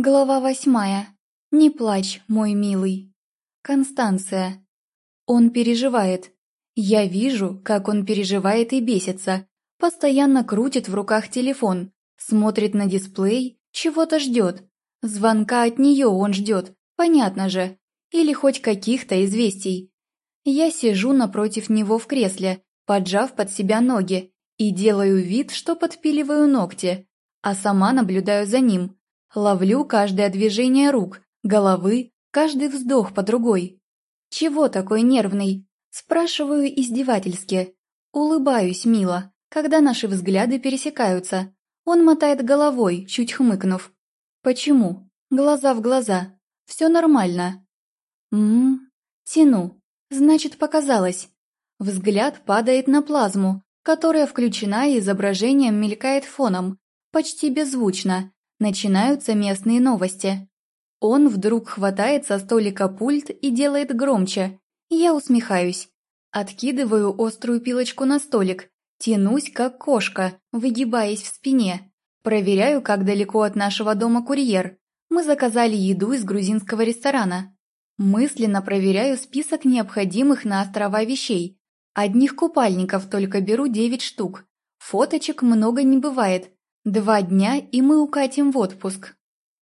Глава восьмая. Не плачь, мой милый. Констанция. Он переживает. Я вижу, как он переживает и бесится. Постоянно крутит в руках телефон, смотрит на дисплей, чего-то ждет. Звонка от нее он ждет, понятно же. Или хоть каких-то известий. Я сижу напротив него в кресле, поджав под себя ноги, и делаю вид, что подпиливаю ногти, а сама наблюдаю за ним – Ловлю каждое движение рук, головы, каждый вздох по другой. «Чего такой нервный?» Спрашиваю издевательски. Улыбаюсь мило, когда наши взгляды пересекаются. Он мотает головой, чуть хмыкнув. «Почему?» Глаза в глаза. «Все нормально». «Ммм...» Тяну. Значит, показалось. Взгляд падает на плазму, которая включена и изображением мелькает фоном, почти беззвучно, Начинаются местные новости. Он вдруг хватает со столика пульт и делает громче. Я усмехаюсь. Откидываю острую пилочку на столик, тянусь как кошка, выгибаясь в спине. Проверяю, как далеко от нашего дома курьер. Мы заказали еду из грузинского ресторана. Мысленно проверяю список необходимых на острова вещей. Одних купальников только беру 9 штук. Фоточек много не бывает, Два дня, и мы укатим в отпуск.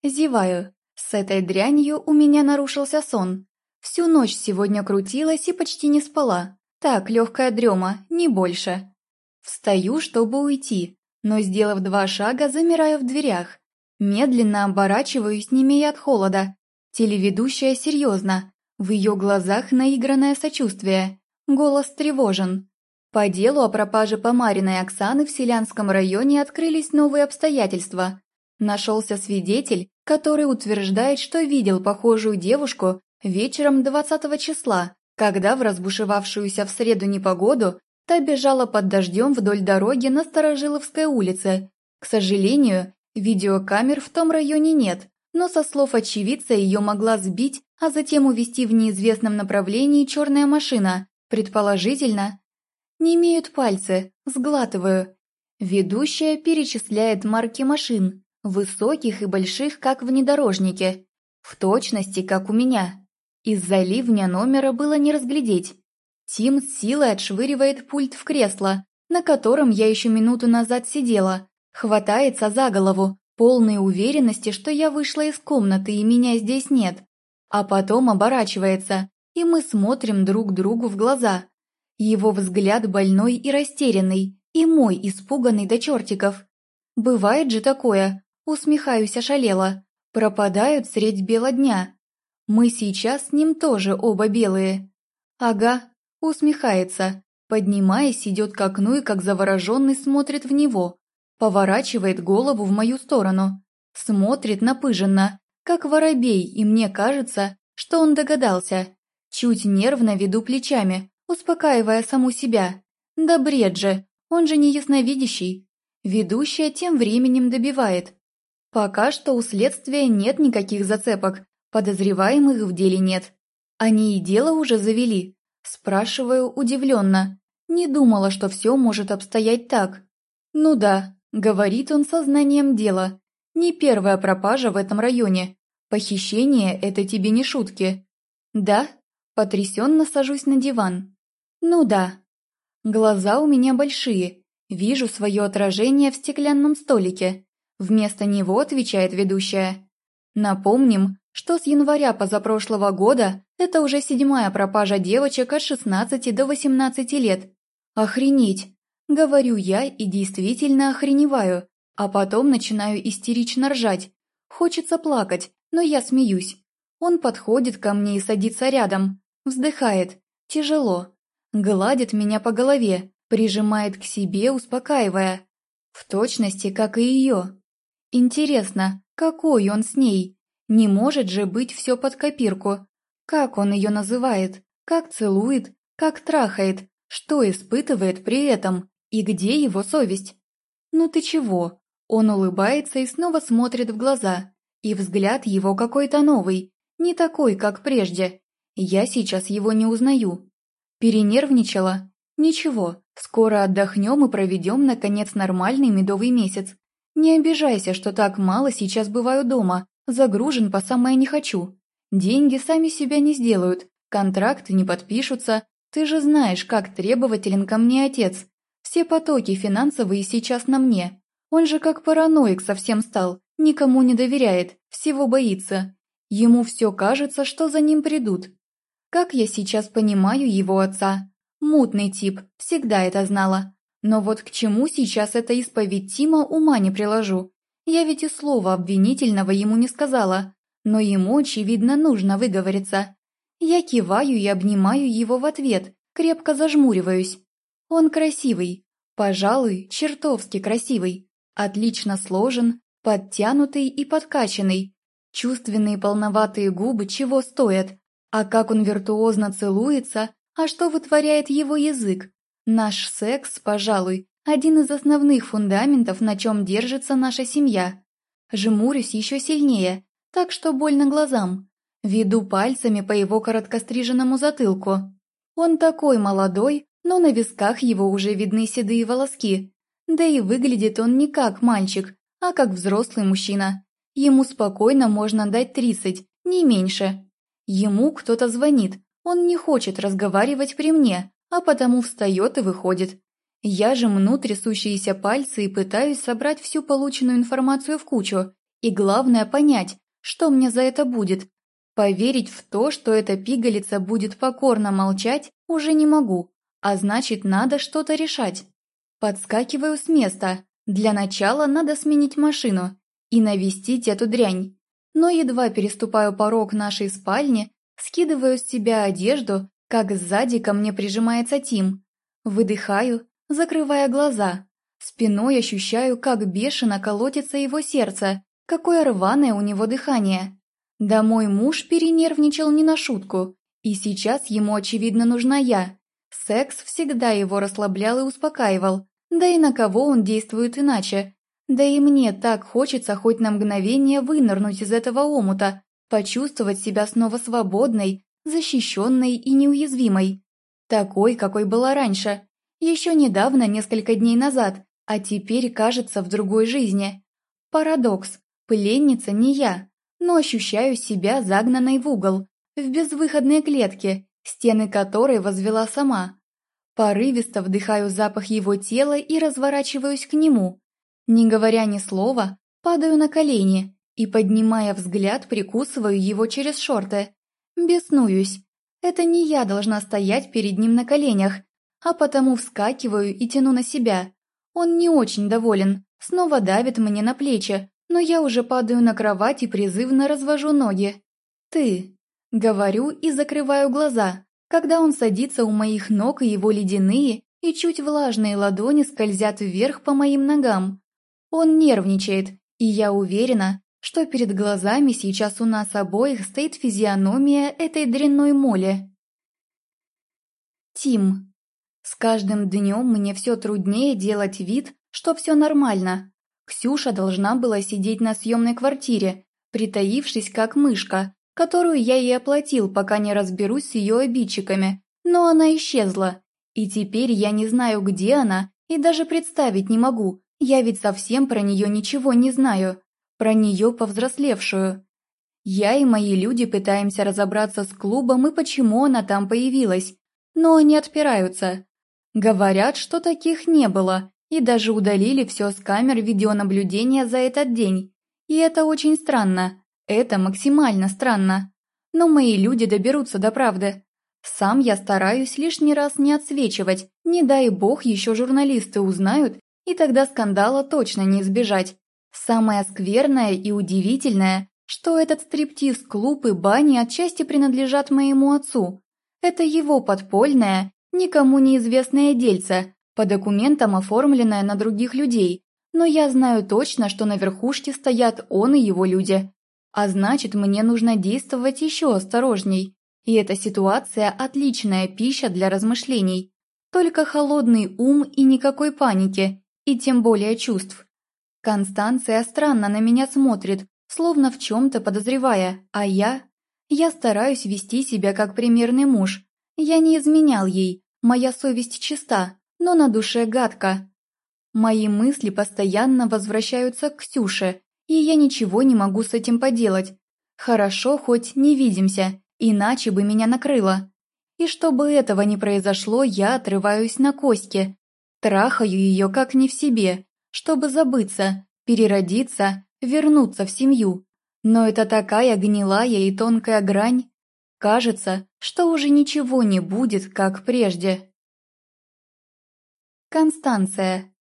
Зеваю. С этой дрянью у меня нарушился сон. Всю ночь сегодня крутилась и почти не спала. Так, легкая дрема, не больше. Встаю, чтобы уйти, но, сделав два шага, замираю в дверях. Медленно оборачиваюсь, не имея от холода. Телеведущая серьезно. В ее глазах наигранное сочувствие. Голос тревожен. По делу о пропаже помариной Оксаны в Селянском районе открылись новые обстоятельства. Нашелся свидетель, который утверждает, что видел похожую девушку вечером 20 числа, когда в разбушевавшуюся в среду непогоду та бежала под дождем вдоль дороги на Старожиловской улице. К сожалению, видеокамер в том районе нет, но со слов очевидца ее могла сбить, а затем увезти в неизвестном направлении черная машина, предположительно, не имеют пальцы, сглатываю. Ведущая перечисляет марки машин, высоких и больших, как внедорожники, в точности, как у меня. Из-за ливня номера было не разглядеть. Тим с силой отшвыривает пульт в кресло, на котором я еще минуту назад сидела, хватается за голову, полной уверенности, что я вышла из комнаты и меня здесь нет. А потом оборачивается, и мы смотрим друг другу в глаза. Его взгляд больной и растерянный, и мой испуганный до чертиков. Бывает же такое, усмехаюсь ошалела, пропадают средь бела дня. Мы сейчас с ним тоже оба белые. Ага, усмехается, поднимаясь, идет к окну и как завороженный смотрит в него, поворачивает голову в мою сторону, смотрит напыженно, как воробей, и мне кажется, что он догадался. Чуть нервно веду плечами, успокаивая саму себя. Да бред же, он же не ясновидящий. Ведущая тем временем добивает. Пока что у следствия нет никаких зацепок, подозреваемых в деле нет. Они и дело уже завели. Спрашиваю удивленно. Не думала, что все может обстоять так. Ну да, говорит он сознанием дела. Не первая пропажа в этом районе. Похищение – это тебе не шутки. Да? Потрясенно сажусь на диван. Ну да. Глаза у меня большие. Вижу свое отражение в стеклянном столике. Вместо него отвечает ведущая. Напомним, что с января позапрошлого года это уже седьмая пропажа девочек от 16 до 18 лет. Охренеть! Говорю я и действительно охреневаю, а потом начинаю истерично ржать. Хочется плакать, но я смеюсь. Он подходит ко мне и садится рядом. Вздыхает. Тяжело гладит меня по голове, прижимает к себе, успокаивая. В точности, как и ее. Интересно, какой он с ней? Не может же быть все под копирку. Как он ее называет? Как целует? Как трахает? Что испытывает при этом? И где его совесть? Ну ты чего? Он улыбается и снова смотрит в глаза. И взгляд его какой-то новый, не такой, как прежде. Я сейчас его не узнаю. Перенервничала? Ничего, скоро отдохнем и проведем, наконец, нормальный медовый месяц. Не обижайся, что так мало сейчас бываю дома, Загружен по самое не хочу. Деньги сами себя не сделают, контракты не подпишутся. Ты же знаешь, как требователен ко мне отец. Все потоки финансовые сейчас на мне. Он же как параноик совсем стал, никому не доверяет, всего боится. Ему все кажется, что за ним придут. Как я сейчас понимаю его отца? Мутный тип, всегда это знала. Но вот к чему сейчас эта исповедь Тима ума не приложу. Я ведь и слова обвинительного ему не сказала, но ему, очевидно, нужно выговориться. Я киваю и обнимаю его в ответ, крепко зажмуриваюсь. Он красивый, пожалуй, чертовски красивый, отлично сложен, подтянутый и подкачанный. Чувственные полноватые губы чего стоят, а как он виртуозно целуется, а что вытворяет его язык. Наш секс, пожалуй, один из основных фундаментов, на чем держится наша семья. Жмурюсь еще сильнее, так что больно глазам. Веду пальцами по его короткостриженному затылку. Он такой молодой, но на висках его уже видны седые волоски. Да и выглядит он не как мальчик, а как взрослый мужчина. Ему спокойно можно дать тридцать, не меньше. Ему кто-то звонит, он не хочет разговаривать при мне, а потому встает и выходит. Я же мну трясущиеся пальцы и пытаюсь собрать всю полученную информацию в кучу, и главное понять, что мне за это будет. Поверить в то, что эта пигалица будет покорно молчать, уже не могу, а значит, надо что-то решать. Подскакиваю с места. Для начала надо сменить машину и навестить эту дрянь. Но едва переступаю порог нашей спальни, скидываю с себя одежду, как сзади ко мне прижимается Тим. Выдыхаю, закрывая глаза. Спиной ощущаю, как бешено колотится его сердце, какое рваное у него дыхание. Да мой муж перенервничал не на шутку, и сейчас ему, очевидно, нужна я. Секс всегда его расслаблял и успокаивал, да и на кого он действует иначе. Да и мне так хочется хоть на мгновение вынырнуть из этого омута, почувствовать себя снова свободной, защищенной и неуязвимой. Такой, какой была раньше. Еще недавно, несколько дней назад, а теперь кажется в другой жизни. Парадокс. Пленница не я, но ощущаю себя загнанной в угол, в безвыходной клетке, стены которой возвела сама. Порывисто вдыхаю запах его тела и разворачиваюсь к нему. Не говоря ни слова, падаю на колени и, поднимая взгляд, прикусываю его через шорты. Беснуюсь. Это не я должна стоять перед ним на коленях, а потому вскакиваю и тяну на себя. Он не очень доволен, снова давит мне на плечи, но я уже падаю на кровать и призывно развожу ноги. «Ты», — говорю и закрываю глаза, когда он садится у моих ног, и его ледяные и чуть влажные ладони скользят вверх по моим ногам. Он нервничает, и я уверена, что перед глазами сейчас у нас обоих стоит физиономия этой дрянной моли. Тим. С каждым днем мне все труднее делать вид, что все нормально. Ксюша должна была сидеть на съемной квартире, притаившись как мышка, которую я ей оплатил, пока не разберусь с ее обидчиками, но она исчезла. И теперь я не знаю, где она, и даже представить не могу, я ведь совсем про нее ничего не знаю про нее повзрослевшую. Я и мои люди пытаемся разобраться с клубом и почему она там появилась, но они отпираются. Говорят, что таких не было, и даже удалили все с камер видеонаблюдения за этот день. И это очень странно, это максимально странно. Но мои люди доберутся до правды. Сам я стараюсь лишний раз не отсвечивать, не дай бог еще журналисты узнают, и тогда скандала точно не избежать. Самое скверное и удивительное, что этот стриптиз-клуб и бани отчасти принадлежат моему отцу. Это его подпольное, никому неизвестное дельце, по документам оформленное на других людей, но я знаю точно, что на верхушке стоят он и его люди. А значит, мне нужно действовать еще осторожней. И эта ситуация – отличная пища для размышлений. Только холодный ум и никакой паники, и тем более чувств. Констанция странно на меня смотрит, словно в чем-то подозревая, а я... Я стараюсь вести себя как примерный муж. Я не изменял ей, моя совесть чиста, но на душе гадко. Мои мысли постоянно возвращаются к Ксюше, и я ничего не могу с этим поделать. Хорошо, хоть не видимся, иначе бы меня накрыло. И чтобы этого не произошло, я отрываюсь на Коське, трахаю ее как не в себе, чтобы забыться, переродиться, вернуться в семью. Но это такая гнилая и тонкая грань. Кажется, что уже ничего не будет, как прежде. Констанция.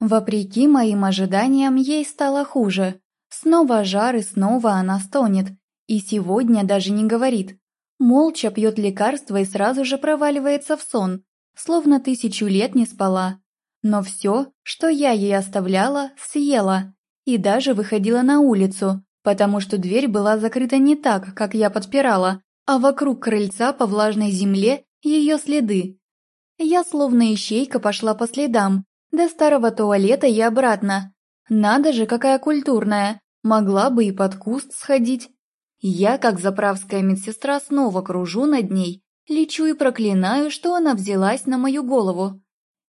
Вопреки моим ожиданиям, ей стало хуже. Снова жар и снова она стонет. И сегодня даже не говорит. Молча пьет лекарство и сразу же проваливается в сон, словно тысячу лет не спала. Но все, что я ей оставляла, съела. И даже выходила на улицу, потому что дверь была закрыта не так, как я подпирала, а вокруг крыльца по влажной земле ее следы. Я словно ищейка пошла по следам, до старого туалета и обратно. Надо же, какая культурная. Могла бы и под куст сходить. Я, как заправская медсестра, снова кружу над ней, лечу и проклинаю, что она взялась на мою голову.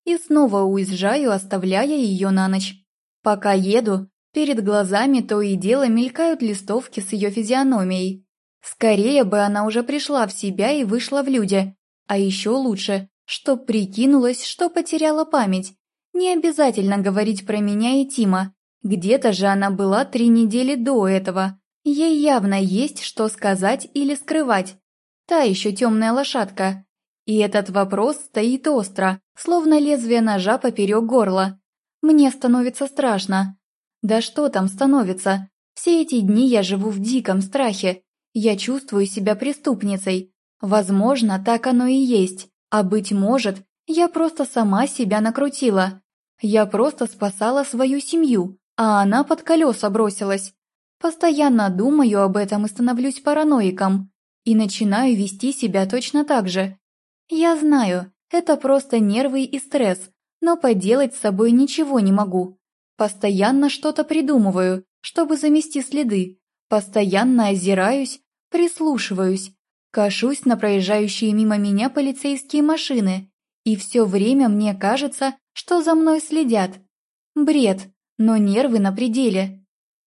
И снова уезжаю, оставляя ее на ночь. Пока еду, перед глазами то и дело мелькают листовки с ее физиономией. Скорее бы она уже пришла в себя и вышла в люди. А еще лучше, чтоб прикинулась, что потеряла память не обязательно говорить про меня и Тима. Где-то же она была три недели до этого. Ей явно есть что сказать или скрывать. Та еще темная лошадка. И этот вопрос стоит остро, словно лезвие ножа поперек горла. Мне становится страшно. Да что там становится? Все эти дни я живу в диком страхе. Я чувствую себя преступницей. Возможно, так оно и есть. А быть может, я просто сама себя накрутила. Я просто спасала свою семью, а она под колеса бросилась. Постоянно думаю об этом и становлюсь параноиком. И начинаю вести себя точно так же. Я знаю, это просто нервы и стресс, но поделать с собой ничего не могу. Постоянно что-то придумываю, чтобы замести следы. Постоянно озираюсь, прислушиваюсь, кашусь на проезжающие мимо меня полицейские машины. И все время мне кажется, что за мной следят. Бред, но нервы на пределе.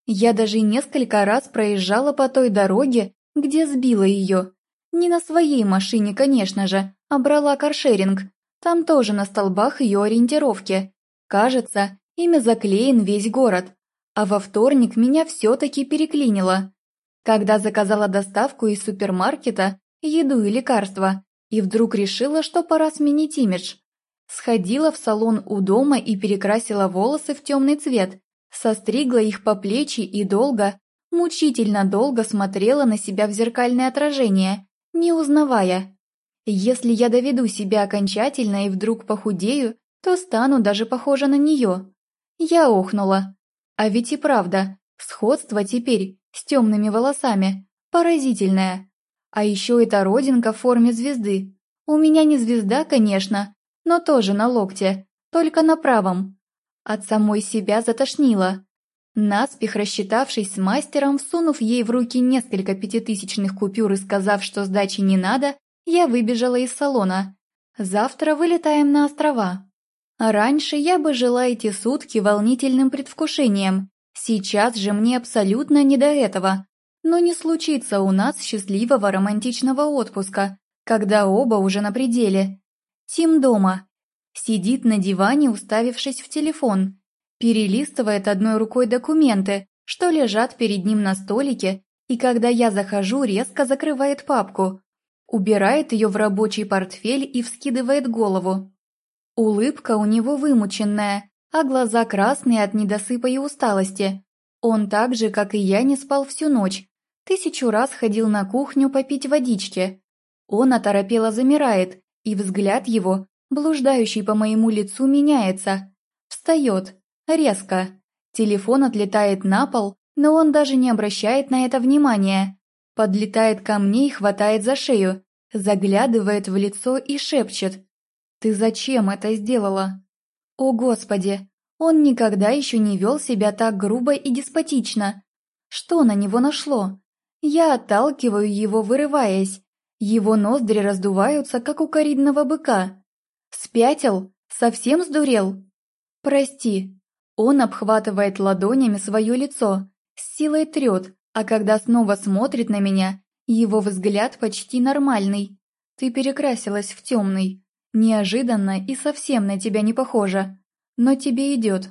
Я даже несколько раз проезжала по той дороге, где сбила ее. Не на своей машине, конечно же, а брала каршеринг. Там тоже на столбах ее ориентировки. Кажется, ими заклеен весь город. А во вторник меня все-таки переклинило. Когда заказала доставку из супермаркета, еду и лекарства, и вдруг решила, что пора сменить имидж. Сходила в салон у дома и перекрасила волосы в темный цвет, состригла их по плечи и долго, мучительно долго смотрела на себя в зеркальное отражение, не узнавая. Если я доведу себя окончательно и вдруг похудею, то стану даже похожа на нее. Я охнула. А ведь и правда, сходство теперь с темными волосами поразительное. А еще эта родинка в форме звезды. У меня не звезда, конечно, но тоже на локте, только на правом. От самой себя затошнило. Наспех рассчитавшись с мастером, всунув ей в руки несколько пятитысячных купюр и сказав, что сдачи не надо, я выбежала из салона. Завтра вылетаем на острова. Раньше я бы жила эти сутки волнительным предвкушением. Сейчас же мне абсолютно не до этого. Но не случится у нас счастливого романтичного отпуска, когда оба уже на пределе. Тим дома. Сидит на диване, уставившись в телефон. Перелистывает одной рукой документы, что лежат перед ним на столике, и когда я захожу, резко закрывает папку. Убирает ее в рабочий портфель и вскидывает голову. Улыбка у него вымученная, а глаза красные от недосыпа и усталости. Он так же, как и я, не спал всю ночь. Тысячу раз ходил на кухню попить водички. Он оторопело замирает, и взгляд его, блуждающий по моему лицу, меняется. Встает, резко. Телефон отлетает на пол, но он даже не обращает на это внимания. Подлетает ко мне и хватает за шею, заглядывает в лицо и шепчет. «Ты зачем это сделала?» «О, Господи! Он никогда еще не вел себя так грубо и деспотично. Что на него нашло? Я отталкиваю его, вырываясь. Его ноздри раздуваются, как у коридного быка. Спятил? Совсем сдурел? Прости. Он обхватывает ладонями свое лицо. с силой трет, а когда снова смотрит на меня, его взгляд почти нормальный. Ты перекрасилась в темный. Неожиданно и совсем на тебя не похоже. Но тебе идет.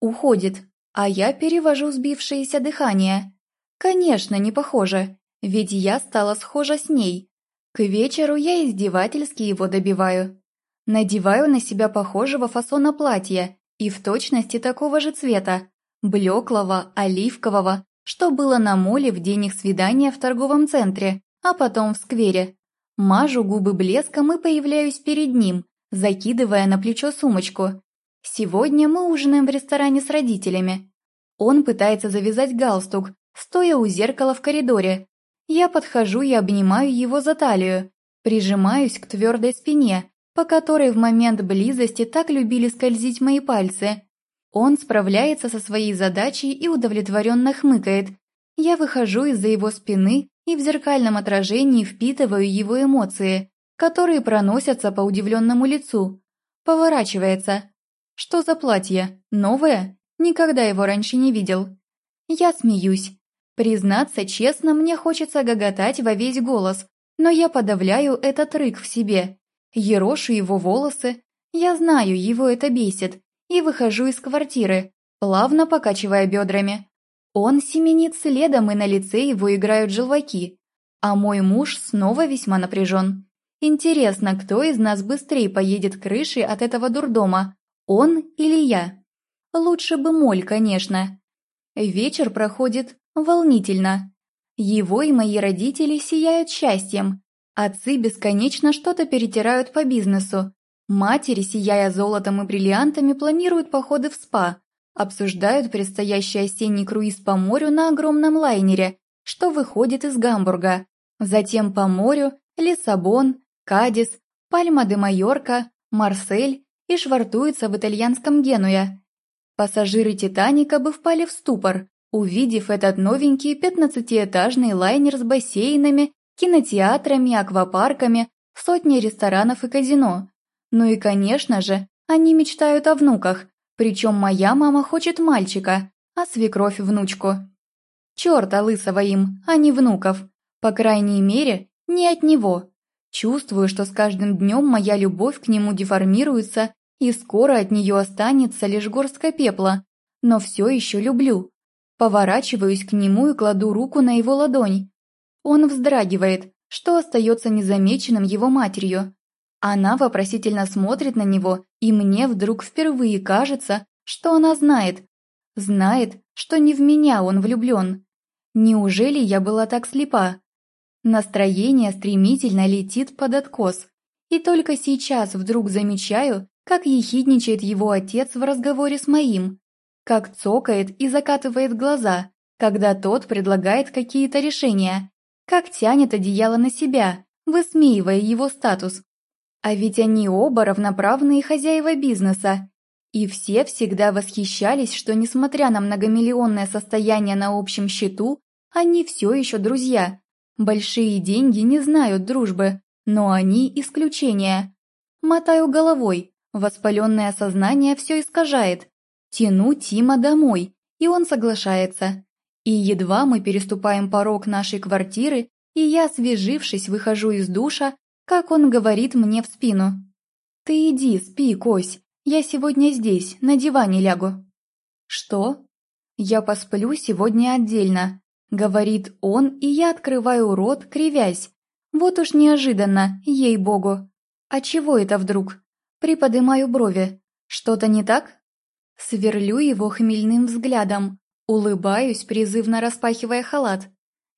Уходит, а я перевожу сбившееся дыхание. Конечно, не похоже, ведь я стала схожа с ней. К вечеру я издевательски его добиваю. Надеваю на себя похожего фасона платья и в точности такого же цвета, блеклого, оливкового, что было на моле в день их свидания в торговом центре, а потом в сквере. Мажу губы блеском и появляюсь перед ним, закидывая на плечо сумочку. Сегодня мы ужинаем в ресторане с родителями. Он пытается завязать галстук, стоя у зеркала в коридоре. Я подхожу и обнимаю его за талию, прижимаюсь к твердой спине, по которой в момент близости так любили скользить мои пальцы. Он справляется со своей задачей и удовлетворенно хмыкает. Я выхожу из-за его спины и в зеркальном отражении впитываю его эмоции, которые проносятся по удивленному лицу. Поворачивается. Что за платье? Новое? Никогда его раньше не видел. Я смеюсь. Признаться честно, мне хочется гоготать во весь голос, но я подавляю этот рык в себе. Ерошу его волосы. Я знаю, его это бесит. И выхожу из квартиры, плавно покачивая бедрами. Он семенит следом, и на лице его играют желваки. А мой муж снова весьма напряжен. Интересно, кто из нас быстрее поедет крышей от этого дурдома, он или я? Лучше бы Моль, конечно. Вечер проходит волнительно. Его и мои родители сияют счастьем. Отцы бесконечно что-то перетирают по бизнесу. Матери, сияя золотом и бриллиантами, планируют походы в спа. Обсуждают предстоящий осенний круиз по морю на огромном лайнере, что выходит из Гамбурга. Затем по морю Лиссабон, Кадис, Пальма де Майорка, Марсель и швартуется в итальянском Генуя. Пассажиры «Титаника» бы впали в ступор, увидев этот новенький пятнадцатиэтажный лайнер с бассейнами, кинотеатрами, аквапарками, сотней ресторанов и казино. Ну и, конечно же, они мечтают о внуках, причем моя мама хочет мальчика, а свекровь – внучку. Чёрта лысого им, а не внуков. По крайней мере, не от него. Чувствую, что с каждым днем моя любовь к нему деформируется и скоро от нее останется лишь горстка пепла, но все еще люблю. Поворачиваюсь к нему и кладу руку на его ладонь. Он вздрагивает, что остается незамеченным его матерью. Она вопросительно смотрит на него, и мне вдруг впервые кажется, что она знает. Знает, что не в меня он влюблен. Неужели я была так слепа? Настроение стремительно летит под откос. И только сейчас вдруг замечаю, как ехидничает его отец в разговоре с моим, как цокает и закатывает глаза, когда тот предлагает какие-то решения, как тянет одеяло на себя, высмеивая его статус. А ведь они оба равноправные хозяева бизнеса. И все всегда восхищались, что, несмотря на многомиллионное состояние на общем счету, они все еще друзья. Большие деньги не знают дружбы, но они исключение. Мотаю головой, Воспаленное сознание все искажает. Тяну Тима домой, и он соглашается. И едва мы переступаем порог нашей квартиры, и я, освежившись, выхожу из душа, как он говорит мне в спину. «Ты иди, спи, Кось, я сегодня здесь, на диване лягу». «Что?» «Я посплю сегодня отдельно», — говорит он, и я открываю рот, кривясь. Вот уж неожиданно, ей-богу. А чего это вдруг? Приподымаю брови. Что-то не так? Сверлю его хмельным взглядом. Улыбаюсь, призывно распахивая халат.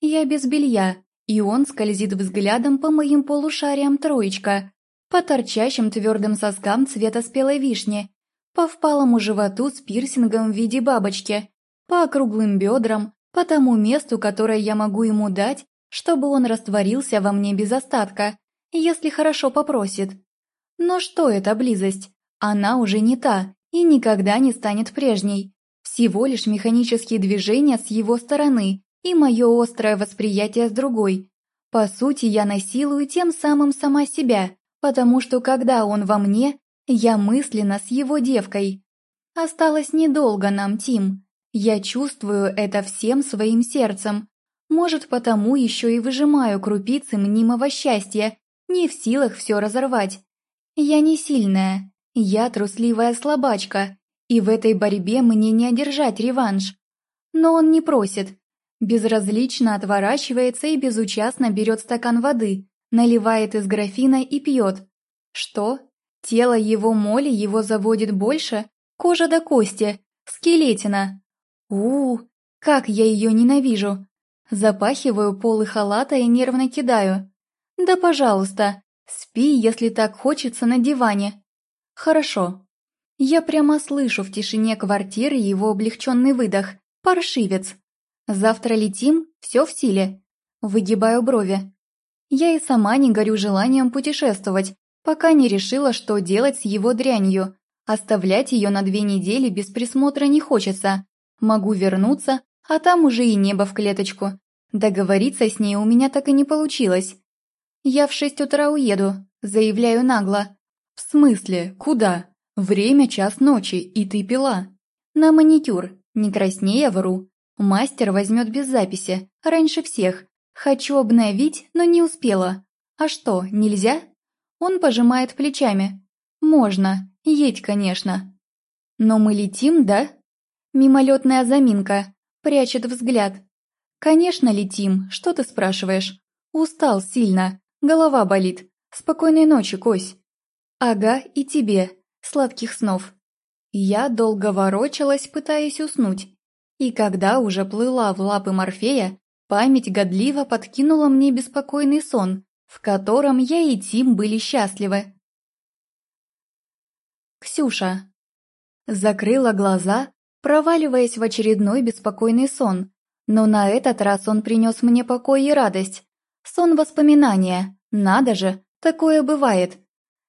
Я без белья, и он скользит взглядом по моим полушариям троечка, по торчащим твердым соскам цвета спелой вишни, по впалому животу с пирсингом в виде бабочки, по округлым бедрам, по тому месту, которое я могу ему дать, чтобы он растворился во мне без остатка, если хорошо попросит. Но что это близость? Она уже не та и никогда не станет прежней. Всего лишь механические движения с его стороны и мое острое восприятие с другой. По сути, я насилую тем самым сама себя, потому что когда он во мне, я мысленно с его девкой. Осталось недолго нам, Тим. Я чувствую это всем своим сердцем. Может, потому еще и выжимаю крупицы мнимого счастья, не в силах все разорвать. Я не сильная, я трусливая слабачка, и в этой борьбе мне не одержать реванш. Но он не просит. Безразлично отворачивается и безучастно берет стакан воды, наливает из графина и пьет. Что? Тело его моли его заводит больше? Кожа до кости, скелетина. у, -у как я ее ненавижу. Запахиваю полы халата и нервно кидаю. Да пожалуйста, спи, если так хочется, на диване. Хорошо. Я прямо слышу в тишине квартиры его облегченный выдох. Паршивец. Завтра летим, все в силе. Выгибаю брови. Я и сама не горю желанием путешествовать, пока не решила, что делать с его дрянью. Оставлять ее на две недели без присмотра не хочется. Могу вернуться, а там уже и небо в клеточку. Договориться с ней у меня так и не получилось. «Я в шесть утра уеду», — заявляю нагло. «В смысле? Куда? Время час ночи, и ты пила». «На маникюр. Не краснея вру. Мастер возьмет без записи, раньше всех. Хочу обновить, но не успела. А что, нельзя?» Он пожимает плечами. «Можно. Едь, конечно». «Но мы летим, да?» Мимолетная заминка. Прячет взгляд. «Конечно летим. Что ты спрашиваешь?» «Устал сильно. Голова болит. Спокойной ночи, Кось». «Ага, и тебе. Сладких снов». Я долго ворочалась, пытаясь уснуть. И когда уже плыла в лапы Морфея, память годливо подкинула мне беспокойный сон, в котором я и Тим были счастливы. Ксюша. Закрыла глаза, проваливаясь в очередной беспокойный сон, но на этот раз он принес мне покой и радость. Сон воспоминания, надо же, такое бывает.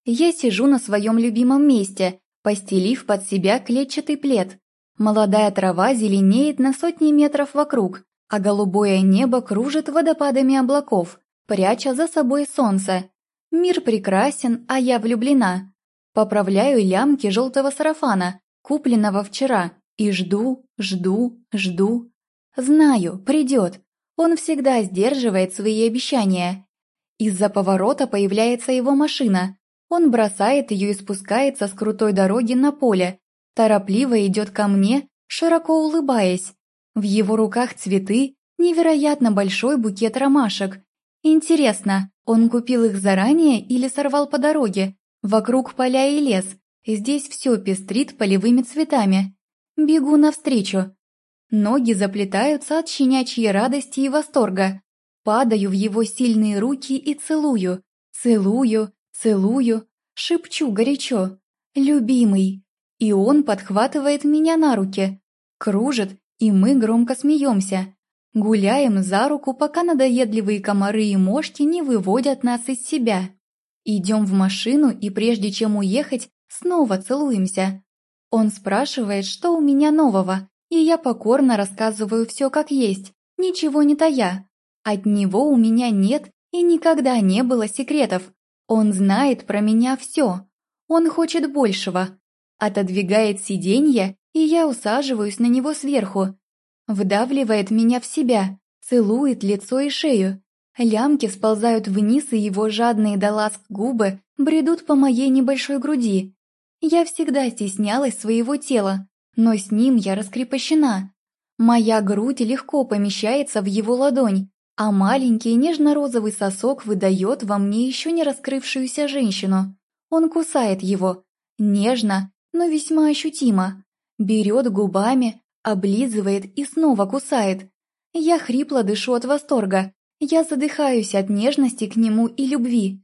Я сижу на своем любимом месте, постелив под себя клетчатый плед. Молодая трава зеленеет на сотни метров вокруг, а голубое небо кружит водопадами облаков пряча за собой солнце. Мир прекрасен, а я влюблена. Поправляю лямки желтого сарафана, купленного вчера, и жду, жду, жду. Знаю, придет. Он всегда сдерживает свои обещания. Из-за поворота появляется его машина. Он бросает ее и спускается с крутой дороги на поле. Торопливо идет ко мне, широко улыбаясь. В его руках цветы, невероятно большой букет ромашек. Интересно, он купил их заранее или сорвал по дороге? Вокруг поля и лес. Здесь все пестрит полевыми цветами. Бегу навстречу. Ноги заплетаются от щенячьей радости и восторга. Падаю в его сильные руки и целую. Целую, целую, шепчу горячо. «Любимый!» И он подхватывает меня на руки. Кружит, и мы громко смеемся. Гуляем за руку, пока надоедливые комары и мошки не выводят нас из себя. Идем в машину и прежде чем уехать, снова целуемся. Он спрашивает, что у меня нового, и я покорно рассказываю все как есть, ничего не тая. От него у меня нет и никогда не было секретов. Он знает про меня все. Он хочет большего. Отодвигает сиденье, и я усаживаюсь на него сверху, Вдавливает меня в себя, целует лицо и шею. Лямки сползают вниз, и его жадные до ласк губы бредут по моей небольшой груди. Я всегда стеснялась своего тела, но с ним я раскрепощена. Моя грудь легко помещается в его ладонь, а маленький нежно-розовый сосок выдает во мне еще не раскрывшуюся женщину. Он кусает его, нежно, но весьма ощутимо, берет губами, облизывает и снова кусает. Я хрипло дышу от восторга. Я задыхаюсь от нежности к нему и любви.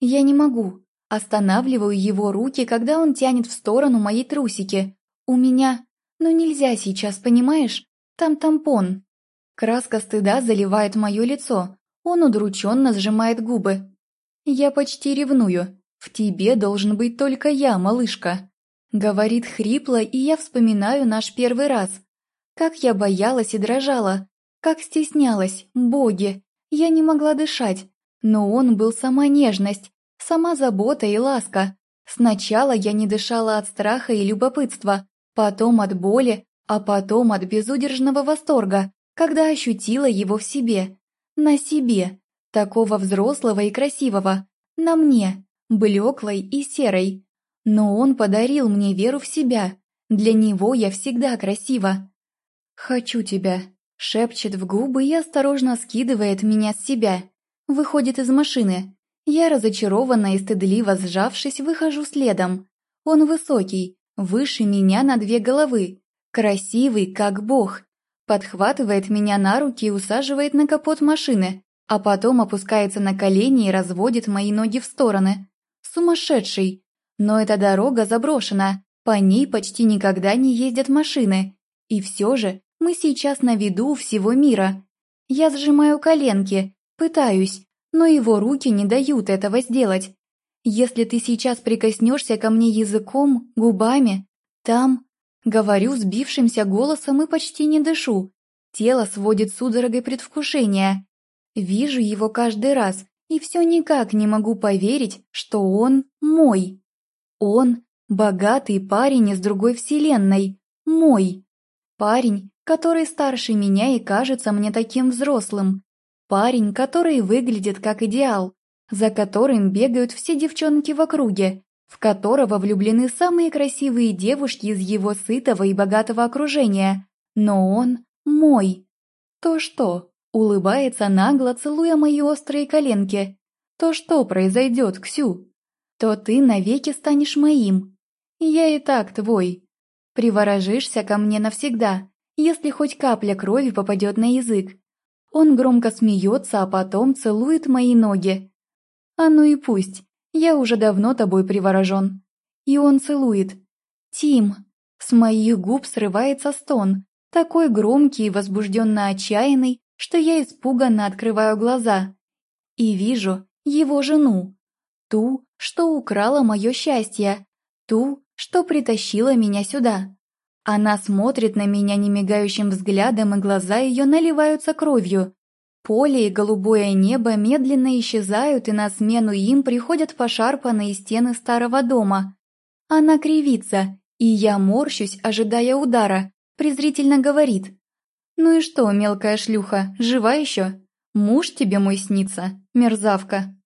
Я не могу. Останавливаю его руки, когда он тянет в сторону моей трусики. У меня... Ну нельзя сейчас, понимаешь? Там тампон. Краска стыда заливает мое лицо. Он удрученно сжимает губы. Я почти ревную. В тебе должен быть только я, малышка. Говорит хрипло, и я вспоминаю наш первый раз. Как я боялась и дрожала, как стеснялась, боги. Я не могла дышать, но он был сама нежность, сама забота и ласка. Сначала я не дышала от страха и любопытства, потом от боли, а потом от безудержного восторга, когда ощутила его в себе. На себе, такого взрослого и красивого, на мне, блеклой и серой. Но он подарил мне веру в себя. Для него я всегда красива. «Хочу тебя», — шепчет в губы и осторожно скидывает меня с себя. Выходит из машины. Я разочарованно и стыдливо сжавшись, выхожу следом. Он высокий, выше меня на две головы, красивый, как бог. Подхватывает меня на руки и усаживает на капот машины, а потом опускается на колени и разводит мои ноги в стороны. Сумасшедший! Но эта дорога заброшена, по ней почти никогда не ездят машины. И все же мы сейчас на виду всего мира. Я сжимаю коленки, Пытаюсь, но его руки не дают этого сделать. Если ты сейчас прикоснешься ко мне языком, губами, там... Говорю сбившимся голосом и почти не дышу. Тело сводит судорогой предвкушения. Вижу его каждый раз, и все никак не могу поверить, что он мой. Он — богатый парень из другой вселенной. Мой. Парень, который старше меня и кажется мне таким взрослым. Парень, который выглядит как идеал, за которым бегают все девчонки в округе, в которого влюблены самые красивые девушки из его сытого и богатого окружения. Но он мой. То что? Улыбается нагло, целуя мои острые коленки. То что произойдет, Ксю? То ты навеки станешь моим. Я и так твой. Приворожишься ко мне навсегда, если хоть капля крови попадет на язык. Он громко смеется, а потом целует мои ноги. А ну и пусть, я уже давно тобой приворожен. И он целует. Тим. С моих губ срывается стон, такой громкий и возбужденно отчаянный, что я испуганно открываю глаза. И вижу его жену. Ту, что украла мое счастье. Ту, что притащила меня сюда. Она смотрит на меня немигающим взглядом, и глаза ее наливаются кровью. Поле и голубое небо медленно исчезают, и на смену им приходят пошарпанные стены старого дома. Она кривится, и я морщусь, ожидая удара, презрительно говорит. «Ну и что, мелкая шлюха, жива еще? Муж тебе мой снится, мерзавка».